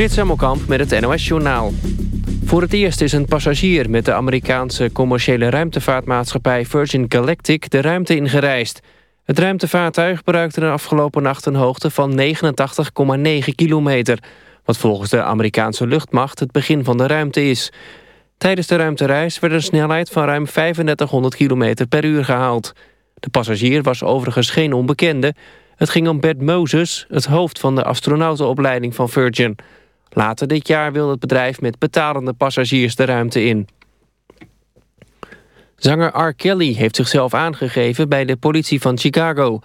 Frits Hemelkamp met het NOS Journaal. Voor het eerst is een passagier met de Amerikaanse commerciële ruimtevaartmaatschappij Virgin Galactic de ruimte ingereisd. Het ruimtevaartuig bereikte de afgelopen nacht een hoogte van 89,9 kilometer, wat volgens de Amerikaanse luchtmacht het begin van de ruimte is. Tijdens de ruimtereis werd een snelheid van ruim 3500 km per uur gehaald. De passagier was overigens geen onbekende. Het ging om Bert Moses, het hoofd van de astronautenopleiding van Virgin. Later dit jaar wil het bedrijf met betalende passagiers de ruimte in. Zanger R. Kelly heeft zichzelf aangegeven bij de politie van Chicago.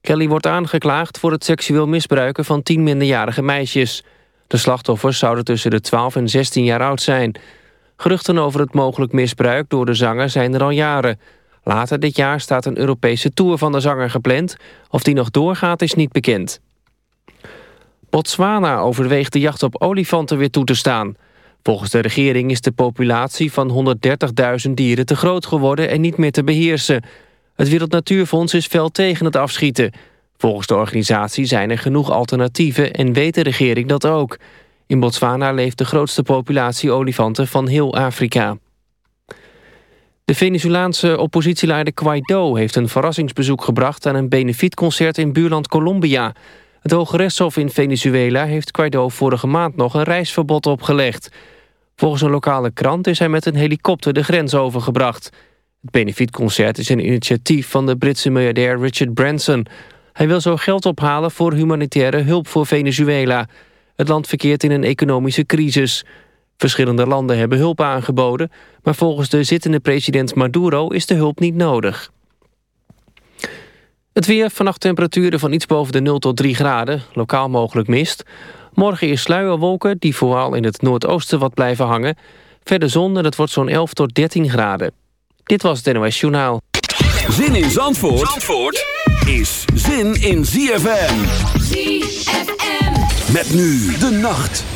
Kelly wordt aangeklaagd voor het seksueel misbruiken van tien minderjarige meisjes. De slachtoffers zouden tussen de 12 en 16 jaar oud zijn. Geruchten over het mogelijk misbruik door de zanger zijn er al jaren. Later dit jaar staat een Europese tour van de zanger gepland. Of die nog doorgaat is niet bekend. Botswana overweegt de jacht op olifanten weer toe te staan. Volgens de regering is de populatie van 130.000 dieren te groot geworden en niet meer te beheersen. Het Wereld Natuurfonds is fel tegen het afschieten. Volgens de organisatie zijn er genoeg alternatieven en weet de regering dat ook. In Botswana leeft de grootste populatie olifanten van heel Afrika. De Venezolaanse oppositieleider Guaido heeft een verrassingsbezoek gebracht... aan een benefietconcert in buurland Colombia. Het Hoge Rechtshof in Venezuela heeft Guaido vorige maand nog een reisverbod opgelegd. Volgens een lokale krant is hij met een helikopter de grens overgebracht. Het benefietconcert is een initiatief van de Britse miljardair Richard Branson. Hij wil zo geld ophalen voor humanitaire hulp voor Venezuela. Het land verkeert in een economische crisis. Verschillende landen hebben hulp aangeboden... maar volgens de zittende president Maduro is de hulp niet nodig. Het weer, vannacht temperaturen van iets boven de 0 tot 3 graden. Lokaal mogelijk mist. Morgen is sluierwolken die vooral in het noordoosten wat blijven hangen. Verder zon en het wordt zo'n 11 tot 13 graden. Dit was het NOS Journaal. Zin in Zandvoort, Zandvoort is zin in ZFM. ZFM. Met nu de nacht.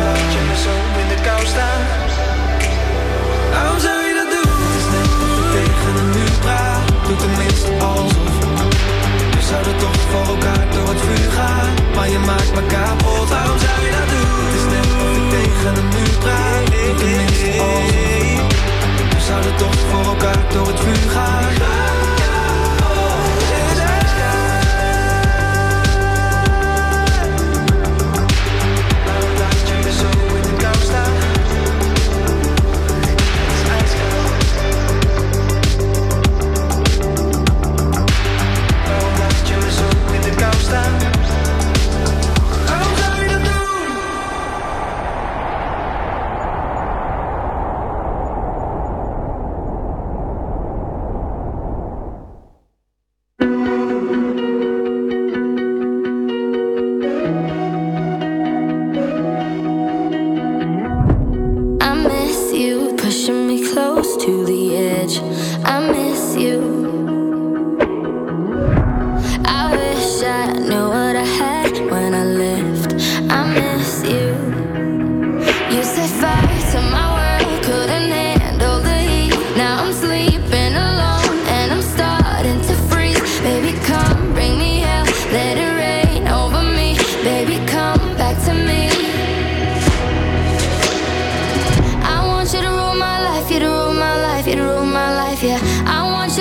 toch voor elkaar door het vuur gaan. Maar je maakt me kapot Waarom zou je dat doen? Het is net of ik tegen een muur praat. Tenminste alsof We zouden toch voor elkaar door het vuur gaan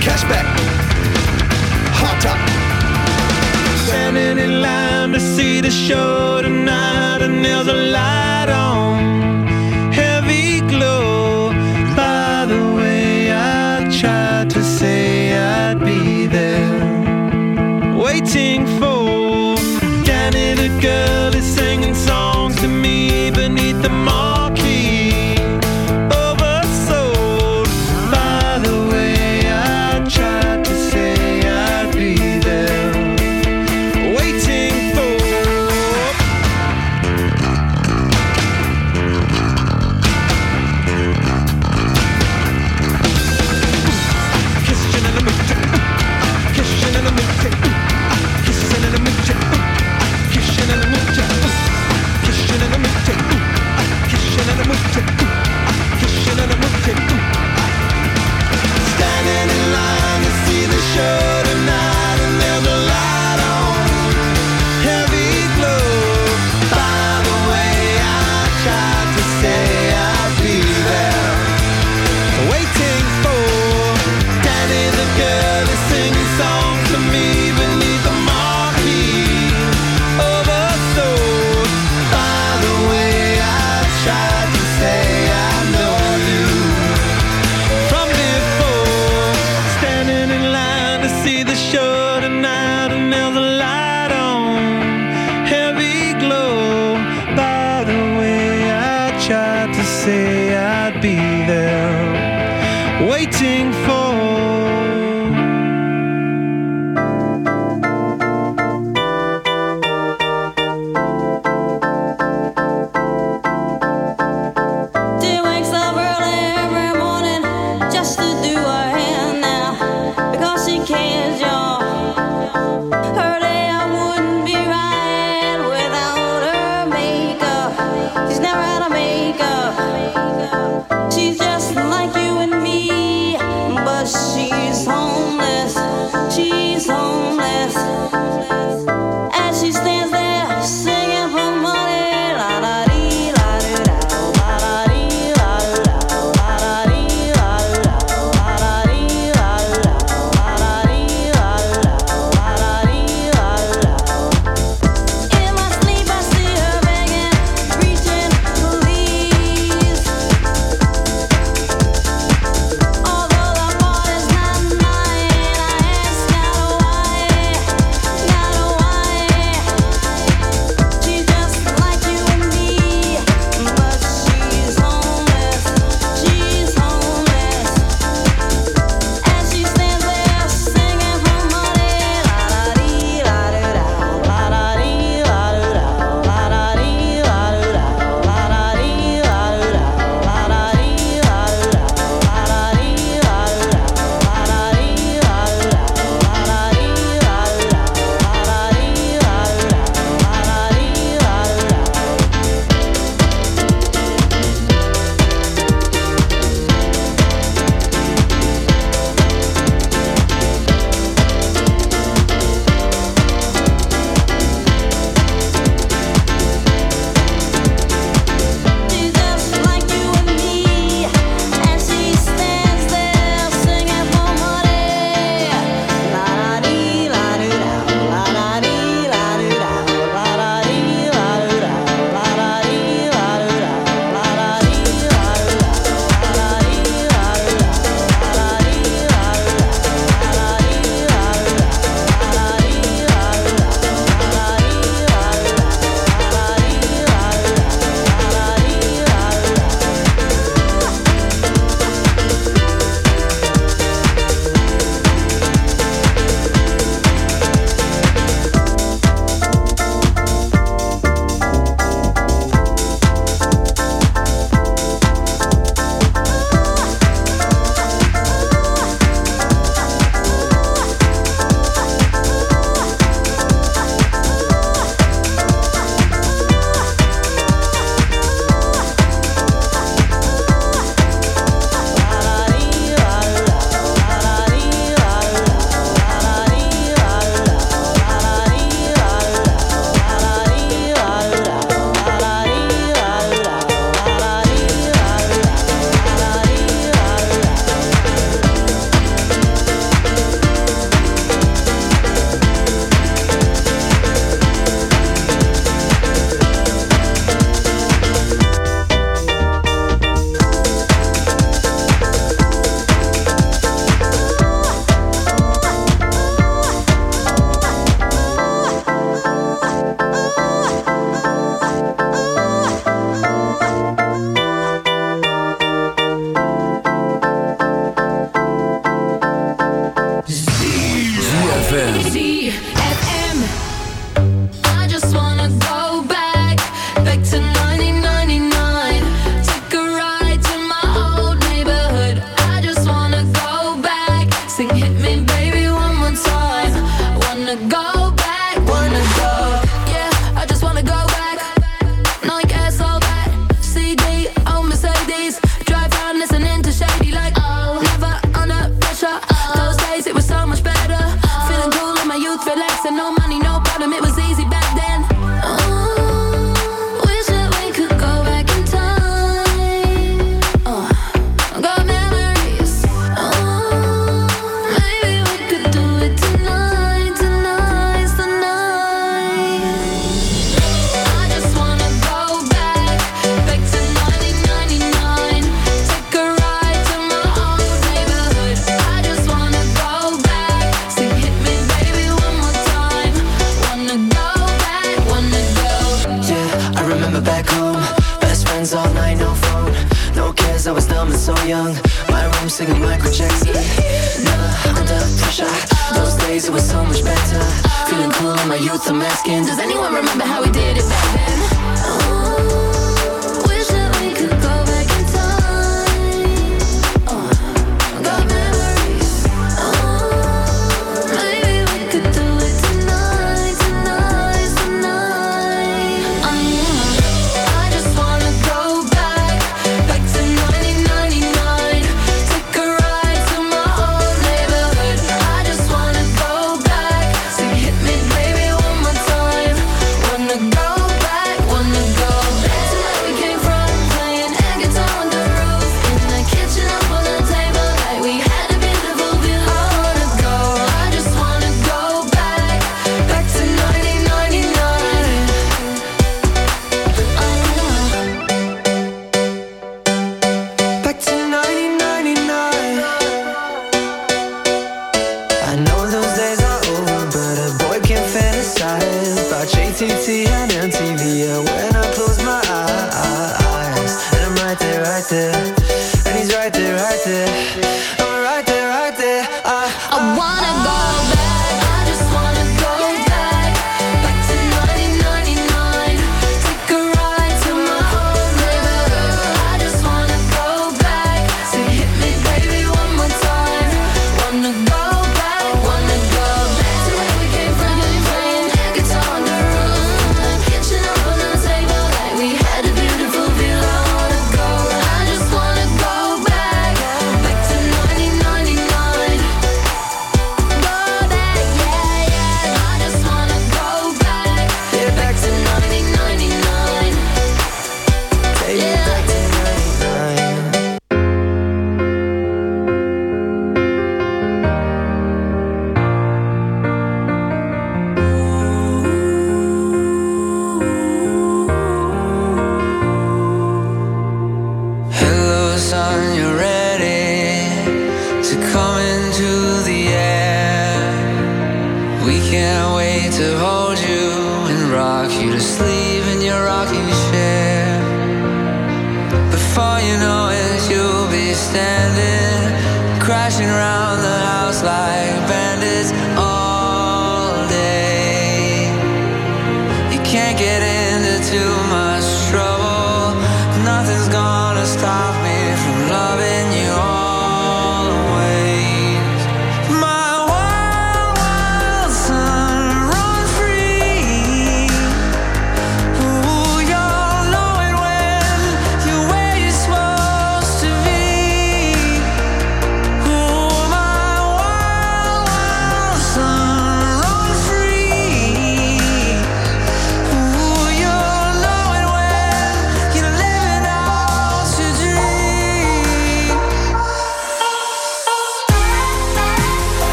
Cashback, hot top. Standing in line to see the show tonight, and there's a light on. Heavy glow. By the way, I tried to say I'd be there, waiting for Danny the girl.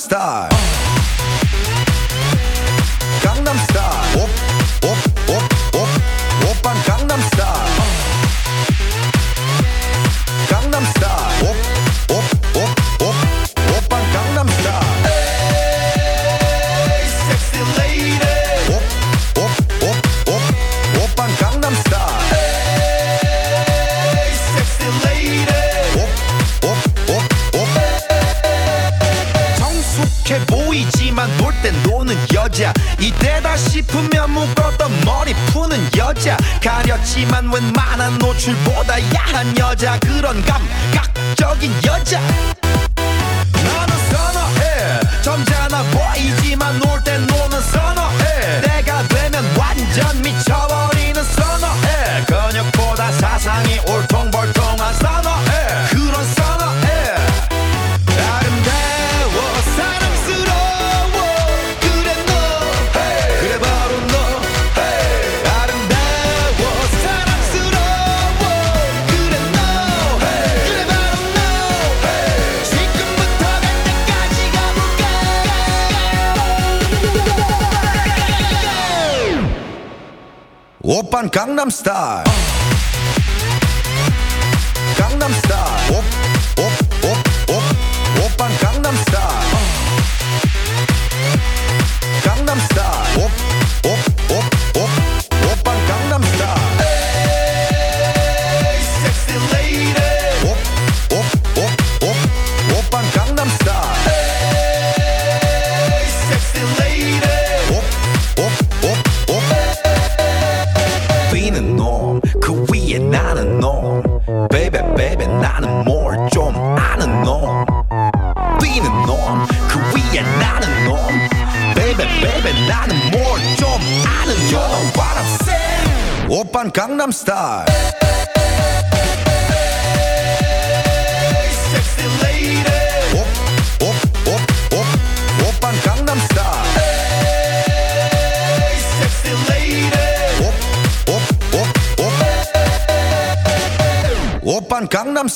star. Gangnam Style.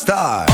star.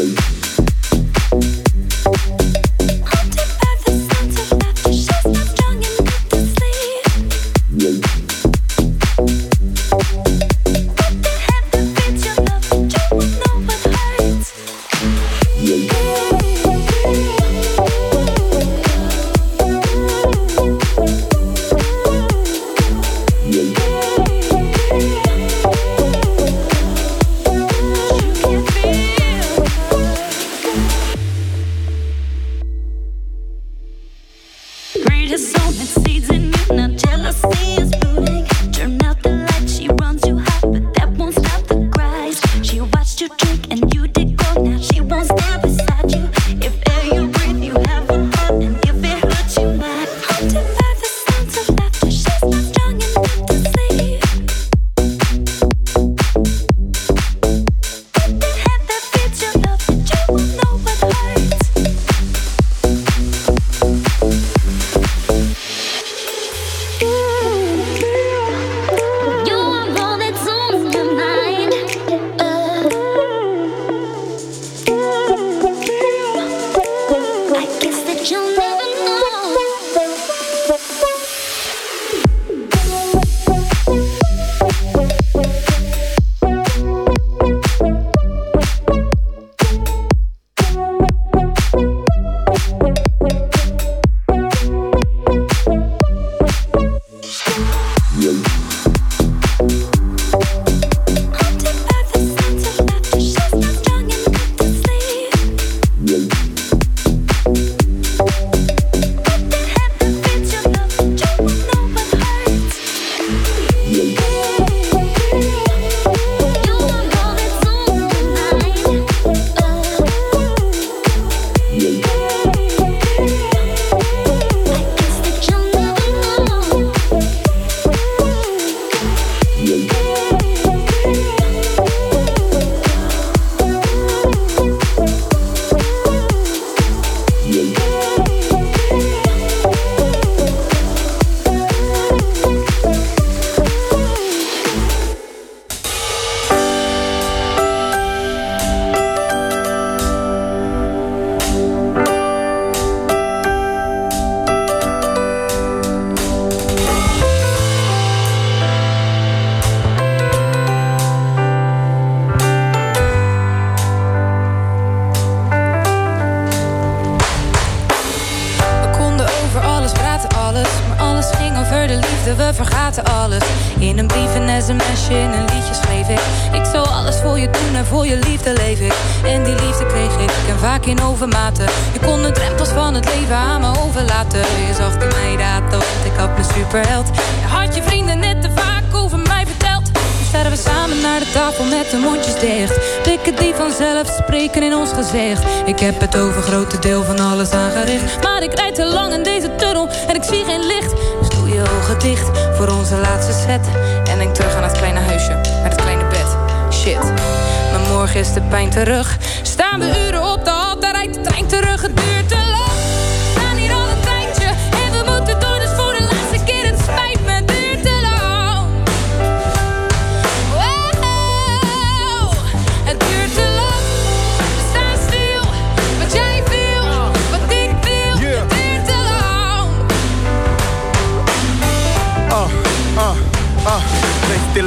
London.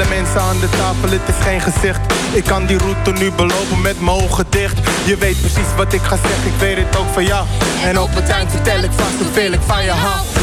Stille mensen aan de tafel, het is geen gezicht. Ik kan die route nu belopen met mijn ogen dicht. Je weet precies wat ik ga zeggen, ik weet het ook van jou. En op het eind vertel ik vast hoeveel ik van je hou.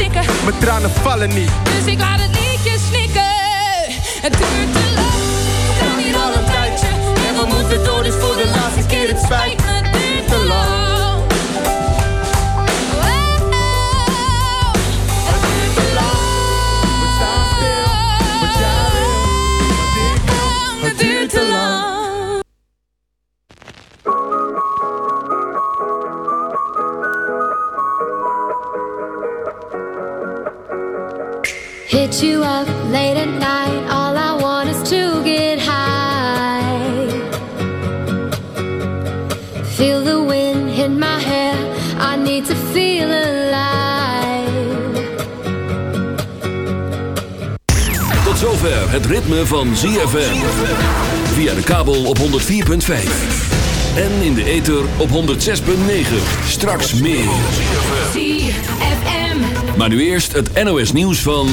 mijn tranen vallen niet. Dus ik laat het liedje snikken. Het duurt te lang. We staan hier al een tijdje. En we moeten door, dus voor de laatste keer. Het spijt me, Hit you up late at night. All I want is to get high. Feel the wind hit my hair. I need to feel alive. Tot zover het ritme van ZFM. Via de kabel op 104.5. En in de ether op 106.9. Straks meer. ZFM. Maar nu eerst het NOS nieuws van...